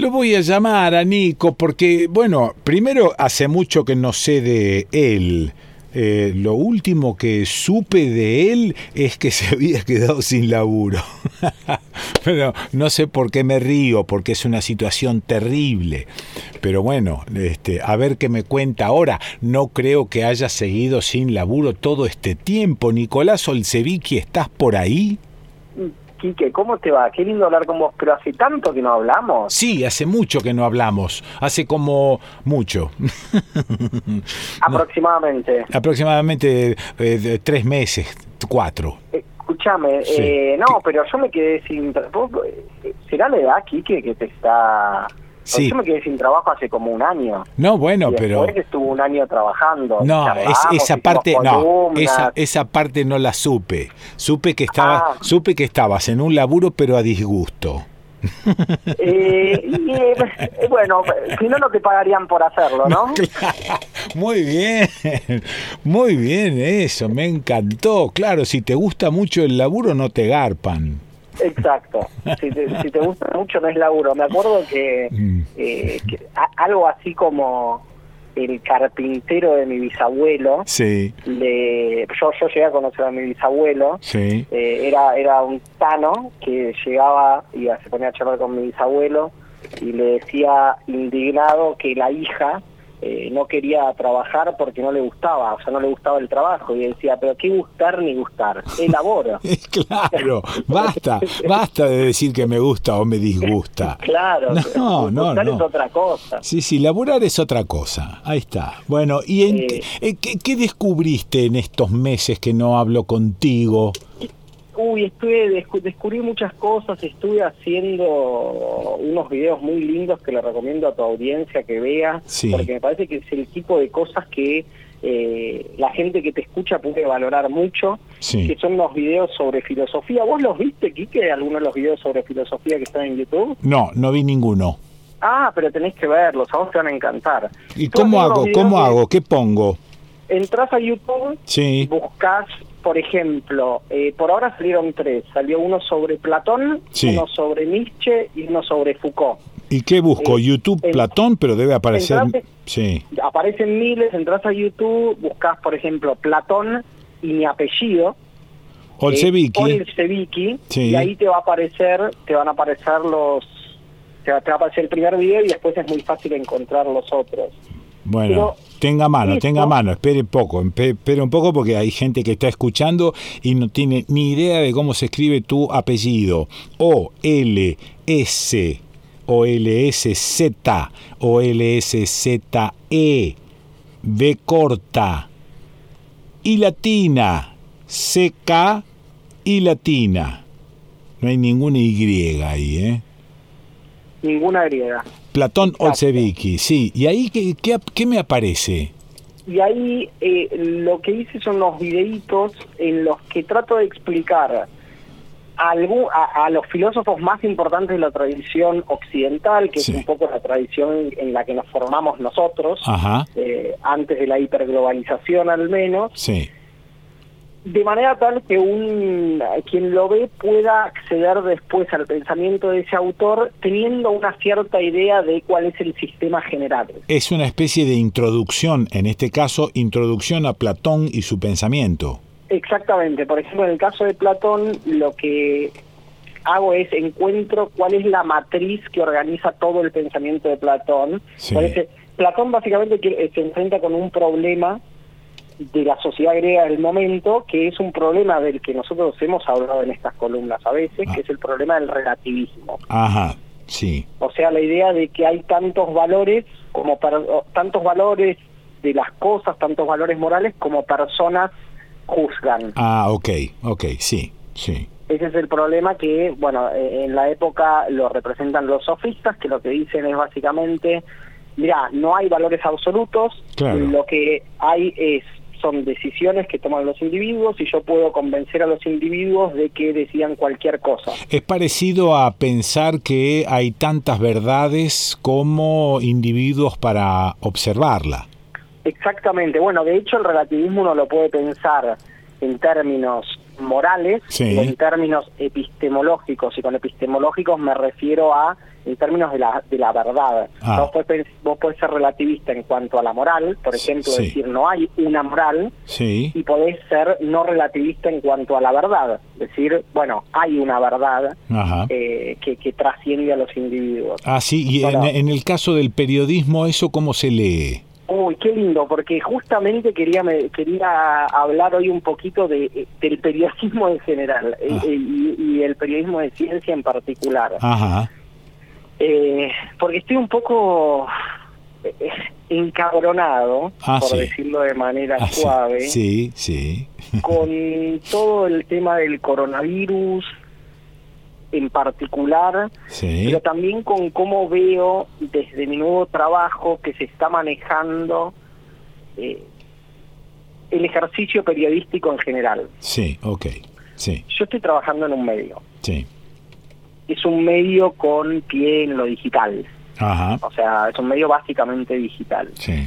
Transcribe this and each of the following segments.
Lo voy a llamar a Nico porque, bueno, primero hace mucho que no sé de él. Eh, lo último que supe de él es que se había quedado sin laburo. Pero no sé por qué me río, porque es una situación terrible. Pero bueno, este, a ver qué me cuenta ahora. No creo que haya seguido sin laburo todo este tiempo. Nicolás Olsevicki, ¿estás por ahí? Quique, ¿cómo te va? Qué lindo hablar con vos, pero hace tanto que no hablamos. Sí, hace mucho que no hablamos, hace como mucho. Aproximadamente. aproximadamente eh, tres meses, cuatro. Escúchame, eh, no, pero yo me quedé sin... ¿Será la edad, Quique, que te está yo me quedé sin trabajo hace como un año. No, bueno, pero... Después estuvo un año trabajando. No, esa parte, no, esa, esa parte no la supe. Supe que, estaba, ah. supe que estabas en un laburo, pero a disgusto. Eh, y, eh, bueno, si no, no te pagarían por hacerlo, ¿no? muy bien, muy bien eso, me encantó. Claro, si te gusta mucho el laburo, no te garpan. Exacto. Si te, gusta mucho no es laburo. Me acuerdo que, mm. eh, algo así como el carpintero de mi bisabuelo. Sí. Le, yo, yo llegué a conocer a mi bisabuelo. Sí. Eh, era, era un tano que llegaba y se ponía a charlar con mi bisabuelo y le decía indignado que la hija eh, no quería trabajar porque no le gustaba, o sea, no le gustaba el trabajo. Y decía, pero ¿qué gustar ni gustar? Elaboro. claro, basta, basta de decir que me gusta o me disgusta. claro, no, no, no. es otra cosa. Sí, sí, laburar es otra cosa. Ahí está. Bueno, ¿y en, eh, ¿qué, qué descubriste en estos meses que no hablo contigo? Uy, estuve, descubrí muchas cosas, estuve haciendo unos videos muy lindos que le recomiendo a tu audiencia que vea, porque me parece que es el tipo de cosas que eh, la gente que te escucha puede valorar mucho, que son los videos sobre filosofía. ¿Vos los viste, Kike, algunos de los videos sobre filosofía que están en YouTube? No, no vi ninguno. Ah, pero tenés que verlos, a vos te van a encantar. ¿Y cómo hago? ¿Cómo hago? ¿Qué pongo? Entras a YouTube, sí. buscas por ejemplo, eh, por ahora salieron tres. Salió uno sobre Platón, uno sobre Nietzsche y uno sobre Foucault. ¿Y qué busco? Eh, YouTube Platón, pero debe aparecer... sí. Aparecen miles, entras a YouTube, buscas, por ejemplo, Platón y mi apellido. Olseviki. Eh, y ahí te va a aparecer, te van a aparecer los... Te va, te va a aparecer el primer video y después es muy fácil encontrar los otros. Bueno, tenga mano, tenga mano, espere poco, espere un poco porque hay gente que está escuchando y no tiene ni idea de cómo se escribe tu apellido. O L S o L S Z o L S Z E B corta y latina C K y latina. No hay ninguna Y ahí, ¿eh? Ninguna griega. Platón Olsevicki, sí. ¿Y ahí qué, qué, me aparece? Y ahí eh, lo que hice son los videitos en los que trato de explicar a, a, los filósofos más importantes de la tradición occidental, que es un poco la tradición en la que nos formamos nosotros, eh, antes de la hiperglobalización al menos. Sí de manera tal que un quien lo ve pueda acceder después al pensamiento de ese autor teniendo una cierta idea de cuál es el sistema general. Es una especie de introducción, en este caso, introducción a Platón y su pensamiento. Exactamente, por ejemplo, en el caso de Platón, lo que hago es encuentro cuál es la matriz que organiza todo el pensamiento de Platón. Platón básicamente se enfrenta con un problema de la sociedad griega del momento, que es un problema del que nosotros hemos hablado en estas columnas a veces, que ah. es el problema del relativismo. Ajá, sí. O sea, la idea de que hay tantos valores como tantos valores de las cosas, tantos valores morales como personas juzgan. Ah, ok, ok, sí, sí. Ese es el problema que, bueno, eh, en la época lo representan los sofistas, que lo que dicen es básicamente, mira, no hay valores absolutos, lo que hay es son decisiones que toman los individuos y yo puedo convencer a los individuos de que decidan cualquier cosa. Es parecido a pensar que hay tantas verdades como individuos para observarla. Exactamente. Bueno, de hecho el relativismo uno lo puede pensar en términos morales, en términos epistemológicos, y con epistemológicos me refiero a en términos de la, de la verdad. Ah. Vos, podés, vos podés ser relativista en cuanto a la moral, por ejemplo, Sí. decir no hay una moral, Sí. y podés ser no relativista en cuanto a la verdad, decir, bueno, hay una verdad eh, que, que trasciende a los individuos. Ah, sí, y en, Bueno. en el caso del periodismo, ¿eso cómo se lee? Uy, qué lindo, porque justamente quería me, quería hablar hoy un poquito de, del periodismo en general eh, Ah. eh, y, y el periodismo de ciencia en particular. Ajá. Eh, porque estoy un poco eh, encabronado, Ah, por sí. decirlo de manera Ah, suave, Sí, sí. con todo el tema del coronavirus en particular, pero también con cómo veo desde mi nuevo trabajo que se está manejando eh, el ejercicio periodístico en general. Sí, ok. Sí, Yo estoy trabajando en un medio. sí. Es un medio con pie en lo digital. Ajá. O sea, es un medio básicamente digital. Sí.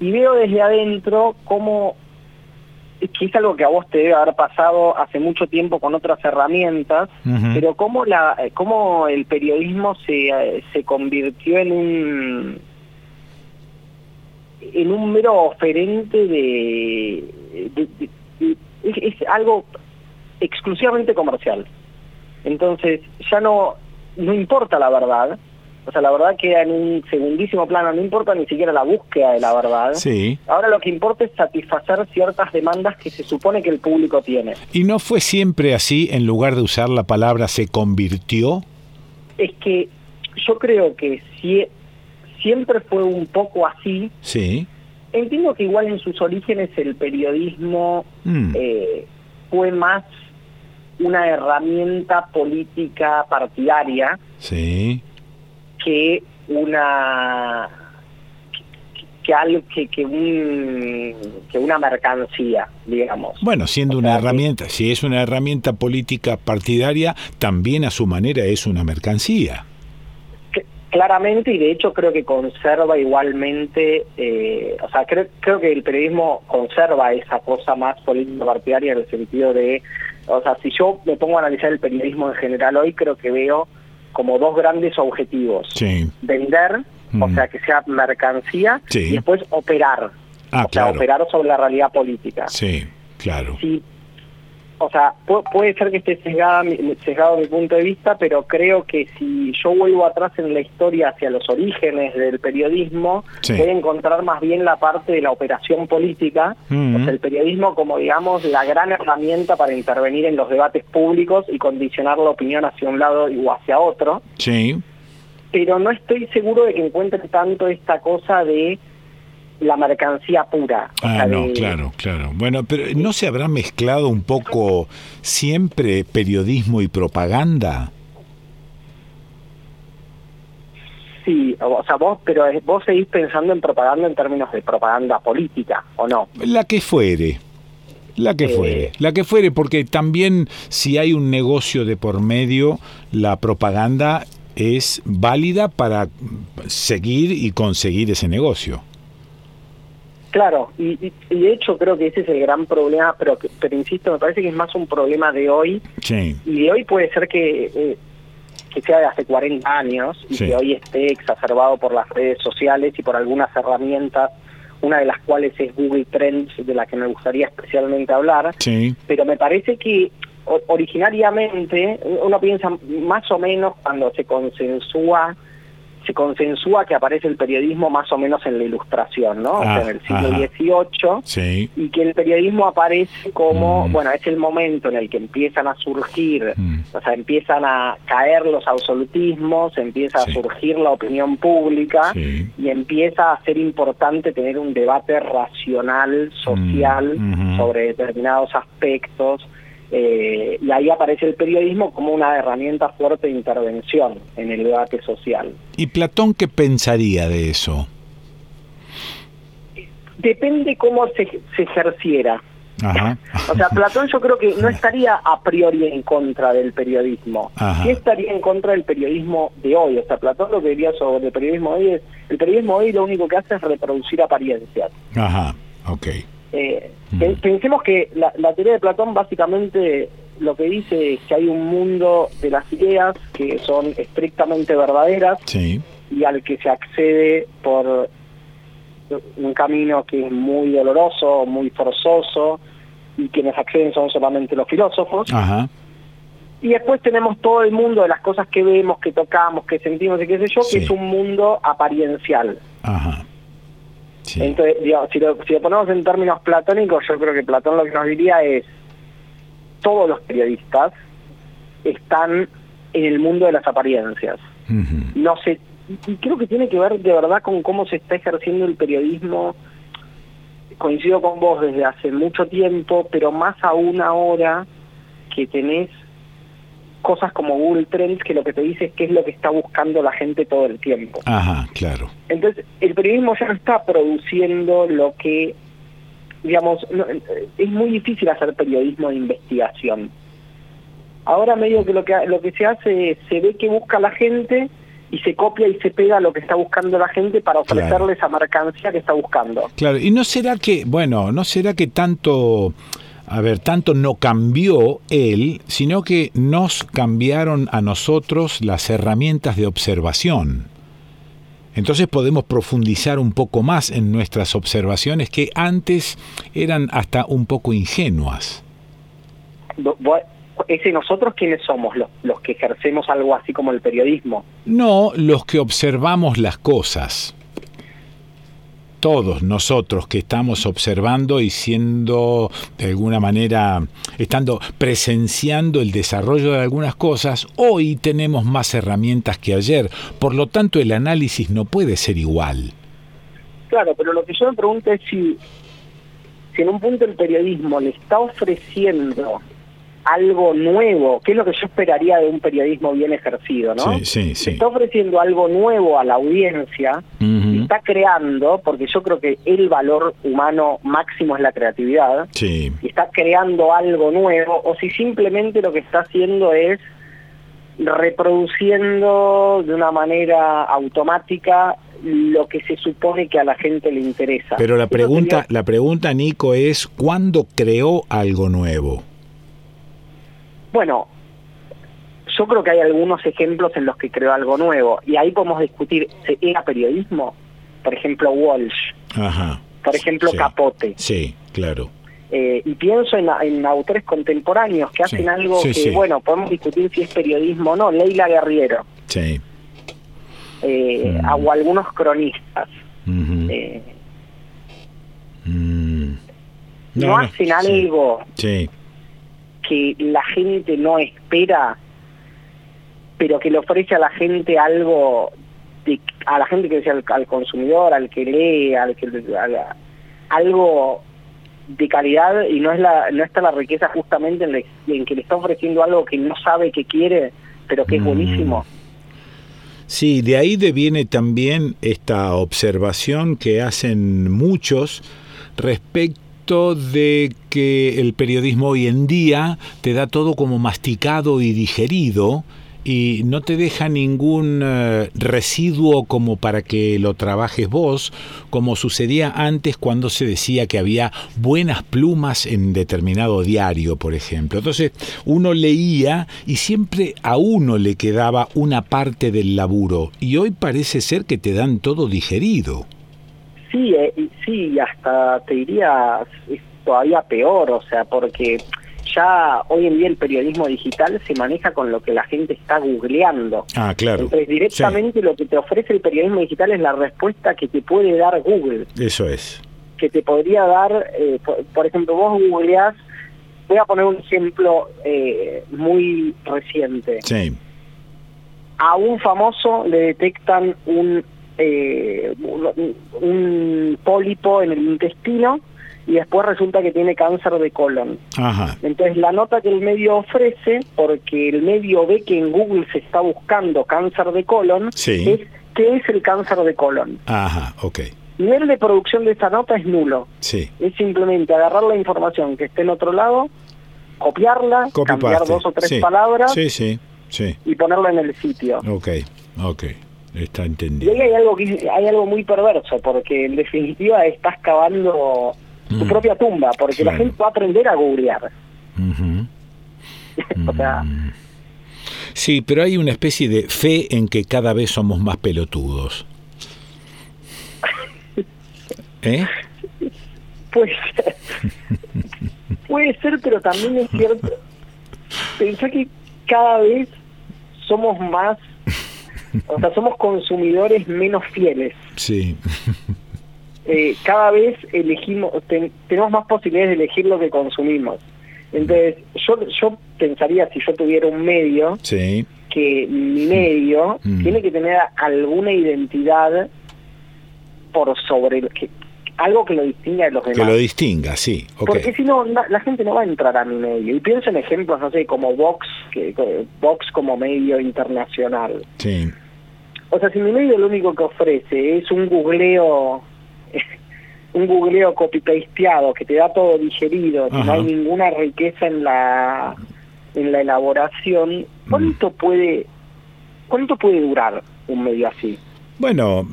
Y veo desde adentro cómo, que es algo que a vos te debe haber pasado hace mucho tiempo con otras herramientas, pero cómo, la, cómo el periodismo se, eh, se convirtió en un en un mero oferente de, de- de- de- es, es algo exclusivamente comercial. Entonces, ya no, no importa la verdad, o sea, la verdad queda en un segundísimo plano, no importa ni siquiera la búsqueda de la verdad. Sí. Ahora lo que importa es satisfacer ciertas demandas que se supone que el público tiene. ¿Y no fue siempre así, en lugar de usar la palabra se convirtió? Es que yo creo que si, siempre fue un poco así. Sí. Entiendo que igual en sus orígenes el periodismo Mm. eh, fue más una herramienta política partidaria Sí. que una que, algo que, que un que una mercancía digamos Bueno, siendo O una que- herramienta, si es una herramienta política partidaria, también a su manera es una mercancía. claramente y de hecho creo que conserva igualmente eh, o sea creo creo que el periodismo conserva esa cosa más política partidaria en el sentido de o sea si yo me pongo a analizar el periodismo en general hoy creo que veo como dos grandes objetivos Sí. vender o Mm. sea que sea mercancía Sí. y después operar Ah, o sea operar sobre la realidad política Sí, claro. O sea pu- puede ser que esté sesgada sesgado mi punto de vista pero creo que si yo vuelvo atrás en la historia hacia los orígenes del periodismo Sí. voy a encontrar más bien la parte de la operación política Mm. o sea el periodismo como digamos la gran herramienta para intervenir en los debates públicos y condicionar la opinión hacia un lado o hacia otro Sí. pero no estoy seguro de que encuentre tanto esta cosa de la mercancía pura. Ah, no, de- claro, claro. Bueno, pero ¿no se habrá mezclado un poco siempre periodismo y propaganda? Sí, o sea, vos, pero es- vos seguís pensando en propaganda en términos de propaganda política, ¿o no? La que fuere. La que Eh. fuere. La que fuere, porque también si hay un negocio de por medio, la propaganda es válida para seguir y conseguir ese negocio. Claro, y, y- y de hecho creo que ese es el gran problema, pero, pero insisto, me parece que es más un problema de hoy, Sí. y de hoy puede ser que, eh, que sea de hace 40 años, y Sí. que hoy esté exacerbado por las redes sociales y por algunas herramientas, una de las cuales es Google Trends, de la que me gustaría especialmente hablar, Sí. pero me parece que originariamente uno piensa más o menos cuando se consensúa se consensúa que aparece el periodismo más o menos en la ilustración, ¿no? O sea, Ah, en el siglo. XVIII Sí. y que el periodismo aparece como, Mm. bueno, es el momento en el que empiezan a surgir, Mm. o sea, empiezan a caer los absolutismos, empieza Sí. a surgir la opinión pública Sí. y empieza a ser importante tener un debate racional, social, Mm, ujú. sobre determinados aspectos. Eh, y ahí aparece el periodismo como una herramienta fuerte de intervención en el debate social. ¿Y Platón qué pensaría de eso? Depende cómo se, se ejerciera. Ajá. O sea, Platón yo creo que no estaría a priori en contra del periodismo. Ajá. Sí estaría en contra del periodismo de hoy. O sea, Platón lo que diría sobre el periodismo de hoy es, el periodismo de hoy lo único que hace es reproducir apariencias. Ajá. Ok. Eh, Mm. pe- Pensemos que la, la teoría de Platón básicamente lo que dice es que hay un mundo de las ideas que son estrictamente verdaderas y al que se accede por un camino que es muy doloroso, muy forzoso y quienes acceden son solamente los filósofos. Y después tenemos todo el mundo de las cosas que vemos, que tocamos, que sentimos y qué sé yo, que es un mundo apariencial. Entonces, si, lo, si lo ponemos en términos platónicos, yo creo que Platón lo que nos diría es, todos los periodistas están en el mundo de las apariencias. No sé, y creo que tiene que ver de verdad con cómo se está ejerciendo el periodismo. Coincido con vos desde hace mucho tiempo, pero más aún ahora que tenés cosas como Google Trends que lo que te dice es qué es lo que está buscando la gente todo el tiempo. Ajá, claro. Entonces, el periodismo ya no está produciendo lo que, digamos, es muy difícil hacer periodismo de investigación. Ahora medio que lo que lo que se hace es, se ve que busca la gente y se copia y se pega lo que está buscando la gente para ofrecerle esa mercancía que está buscando. Claro, y no será que, bueno, no será que tanto a ver, tanto no cambió él, sino que nos cambiaron a nosotros las herramientas de observación. Entonces podemos profundizar un poco más en nuestras observaciones que antes eran hasta un poco ingenuas. ¿Ese nosotros quiénes somos? ¿Los, ¿Los que ejercemos algo así como el periodismo? No, los que observamos las cosas todos nosotros que estamos observando y siendo de alguna manera, estando presenciando el desarrollo de algunas cosas, hoy tenemos más herramientas que ayer. Por lo tanto, el análisis no puede ser igual. Claro, pero lo que yo me pregunto es si, si en un punto el periodismo le está ofreciendo algo nuevo, que es lo que yo esperaría de un periodismo bien ejercido, ¿no? Sí, sí, Está ofreciendo algo nuevo a la audiencia, está creando, porque yo creo que el valor humano máximo es la creatividad, sí. y está creando algo nuevo, o si simplemente lo que está haciendo es reproduciendo de una manera automática lo que se supone que a la gente le interesa. Pero la pregunta, la pregunta, Nico, es ¿cuándo creó algo nuevo? Bueno, yo creo que hay algunos ejemplos en los que creó algo nuevo y ahí podemos discutir, ¿era periodismo? Por ejemplo, Walsh. Ajá. Por ejemplo, Capote. Sí, claro. Eh, y pienso en, autores contemporáneos que hacen algo que, bueno, podemos discutir si es periodismo o no. Leila Guerriero. Sí. Eh, mm. O algunos cronistas. Eh, mm. no, hacen algo sí que la gente no espera, pero que le ofrece a la gente algo, de, a la gente que decía al, consumidor, al que lee, al que algo de calidad y no es la no está la riqueza justamente en, que le está ofreciendo algo que no sabe que quiere, pero que es mm. buenísimo. Sí, de ahí deviene también esta observación que hacen muchos respecto de que el periodismo hoy en día te da todo como masticado y digerido y no te deja ningún eh, residuo como para que lo trabajes vos, como sucedía antes cuando se decía que había buenas plumas en determinado diario, por ejemplo. Entonces uno leía y siempre a uno le quedaba una parte del laburo y hoy parece ser que te dan todo digerido. Sí, eh, sí, hasta te diría es todavía peor, o sea, porque ya hoy en día el periodismo digital se maneja con lo que la gente está googleando. Ah, claro. Entonces directamente lo que te ofrece el periodismo digital es la respuesta que te puede dar Google. Eso es. Que te podría dar, eh, por, ejemplo, vos googleás, voy a poner un ejemplo eh, muy reciente. Sí. A un famoso le detectan un eh, un pólipo en el intestino y después resulta que tiene cáncer de colon. Entonces la nota que el medio ofrece, porque el medio ve que en Google se está buscando cáncer de colon, es ¿qué es el cáncer de colon? Ajá, ok. Nivel de producción de esta nota es nulo. Sí. Es simplemente agarrar la información que esté en otro lado, copiarla, cambiar dos o tres palabras sí, sí, sí. y ponerla en el sitio. Ok, ok. Está entendido. Y ahí hay algo, hay algo muy perverso, porque en definitiva estás cavando tu mm. propia tumba, porque la gente va a aprender a googlear. o sea... Mm. Sí, pero hay una especie de fe en que cada vez somos más pelotudos. ¿Eh? Puede ser. Puede ser, pero también es cierto. Pensá que cada vez somos más, o sea, somos consumidores menos fieles. Sí. Eh, cada vez elegimos, tenemos más posibilidades de elegir lo que consumimos. Entonces, yo, yo pensaría si yo tuviera un medio, sí. que mi medio mm. tiene que tener alguna identidad por sobre que algo que lo distinga de los demás. Que lo distinga, sí. Porque si no, la, gente no va a entrar a mi medio. Y pienso en ejemplos, no sé, como Vox, que, Vox como medio internacional. Sí. O sea, si mi medio lo único que ofrece es un googleo, un googleo copy-pasteado que te da todo digerido, que no hay ninguna riqueza en la en la elaboración, ¿cuánto mm. puede cuánto puede durar un medio así? Bueno,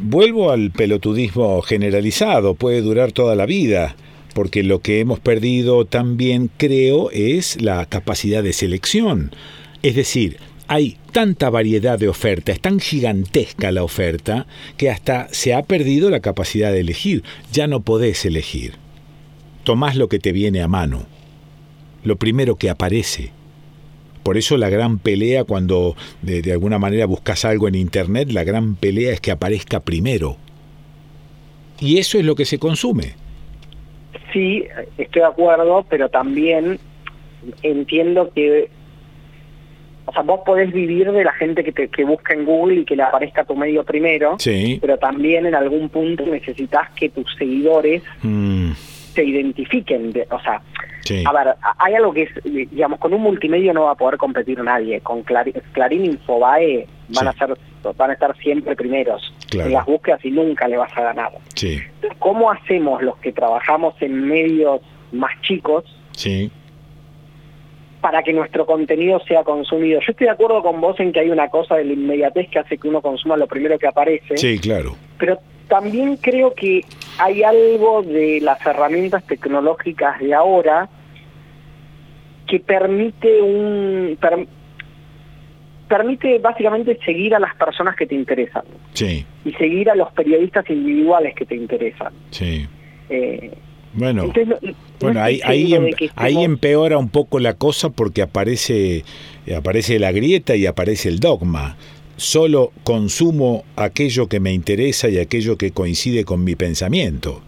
vuelvo al pelotudismo generalizado, puede durar toda la vida, porque lo que hemos perdido también, creo, es la capacidad de selección. Es decir, hay tanta variedad de oferta, es tan gigantesca la oferta, que hasta se ha perdido la capacidad de elegir. Ya no podés elegir. Tomás lo que te viene a mano, lo primero que aparece. Por eso la gran pelea cuando de, alguna manera buscas algo en Internet, la gran pelea es que aparezca primero. Y eso es lo que se consume. Sí, estoy de acuerdo, pero también entiendo que o sea, vos podés vivir de la gente que, te, que busca en Google y que le aparezca tu medio primero, sí. pero también en algún punto necesitas que tus seguidores mm. se identifiquen. De, o sea, a ver, hay algo que es, digamos, con un multimedio no va a poder competir nadie. Con Clarín, Clarín Infobae van a ser van a estar siempre primeros en las búsquedas y nunca le vas a ganar. Sí. ¿Cómo hacemos los que trabajamos en medios más chicos sí. Para que nuestro contenido sea consumido? Yo estoy de acuerdo con vos en que hay una cosa de la inmediatez que hace que uno consuma lo primero que aparece. Sí, claro. Pero también creo que hay algo de las herramientas tecnológicas de ahora que permite un permite básicamente seguir a las personas que te interesan sí. y seguir a los periodistas individuales que te interesan sí eh, bueno bueno ahí ahí, em, ahí empeora un poco la cosa porque aparece aparece la grieta y aparece el dogma solo consumo aquello que me interesa y aquello que coincide con mi pensamiento.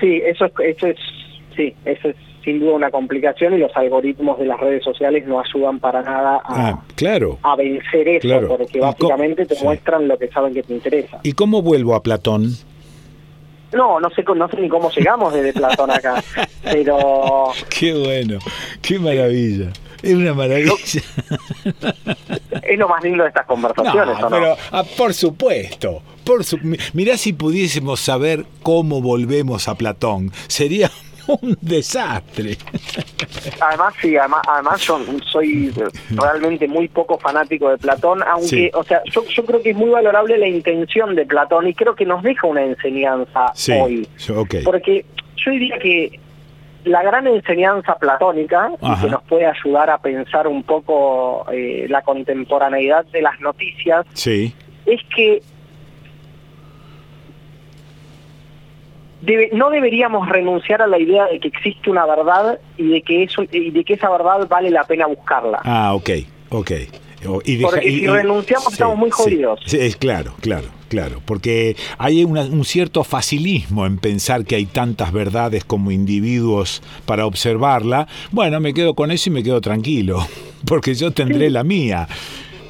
Sí, eso es, eso es, sí, eso es sin duda una complicación y los algoritmos de las redes sociales no ayudan para nada a, ah, claro, a vencer eso, porque básicamente te muestran lo que saben que te interesa. ¿Y cómo vuelvo a Platón? No, no sé, no sé ni cómo llegamos desde Platón acá, pero... Qué bueno, qué maravilla. Es una maravilla. es lo más lindo de estas conversaciones, no, Pero, ah, por supuesto. Por su, mirá si pudiésemos saber cómo volvemos a Platón. Sería un desastre. Además, sí, además, además yo soy realmente muy poco fanático de Platón, aunque, o sea, yo, yo creo que es muy valorable la intención de Platón y creo que nos deja una enseñanza hoy. Porque yo diría que la gran enseñanza platónica, que nos puede ayudar a pensar un poco eh, la contemporaneidad de las noticias, es que no deberíamos renunciar a la idea de que existe una verdad y de que eso y de que esa verdad vale la pena buscarla. Ah, ok, ok. Y Porque si renunciamos estamos muy jodidos. Sí, es claro, claro, claro. Porque hay un cierto facilismo en pensar que hay tantas verdades como individuos para observarla. Bueno, me quedo con eso y me quedo tranquilo, porque yo tendré la mía.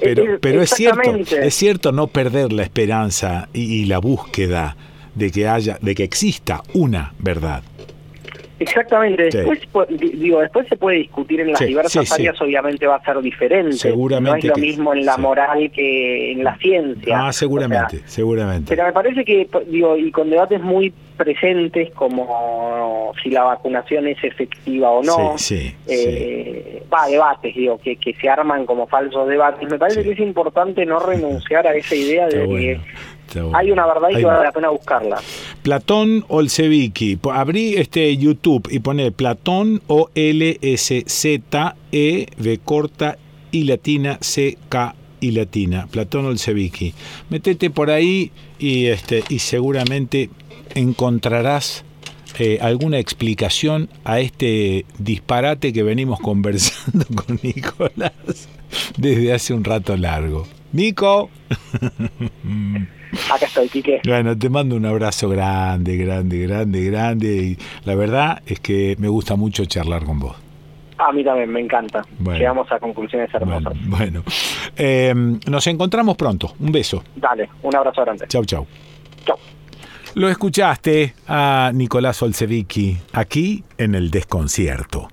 Pero, pero es cierto, es cierto no perder la esperanza y, y la búsqueda de que haya, de que exista una verdad. Exactamente, después digo, después se puede discutir en las diversas áreas, obviamente va a ser diferente. Seguramente no es lo mismo en la moral que en la ciencia. Ah, seguramente, seguramente. Pero me parece que, digo, y con debates muy presentes como si la vacunación es efectiva o no, eh, va, debates, digo, que, que se arman como falsos debates. Me parece que es importante no renunciar a esa idea de que hay una verdad y que vale la pena buscarla. Platón Olsevicki. Abrí este YouTube y pone Platón O L S Z E V corta y latina C K y latina. Platón Olsevicki. Metete por ahí y este y seguramente encontrarás eh, alguna explicación a este disparate que venimos conversando con Nicolás desde hace un rato largo. Nico. Acá estoy, Quique. Bueno, te mando un abrazo grande, grande, grande, grande. Y la verdad es que me gusta mucho charlar con vos. A mí también, me encanta. Llegamos a conclusiones hermosas. Bueno, eh, nos encontramos pronto. Un beso. Dale, un abrazo grande. Chau, chau. Chau. Lo escuchaste a Nicolás Olsevicki aquí en el desconcierto.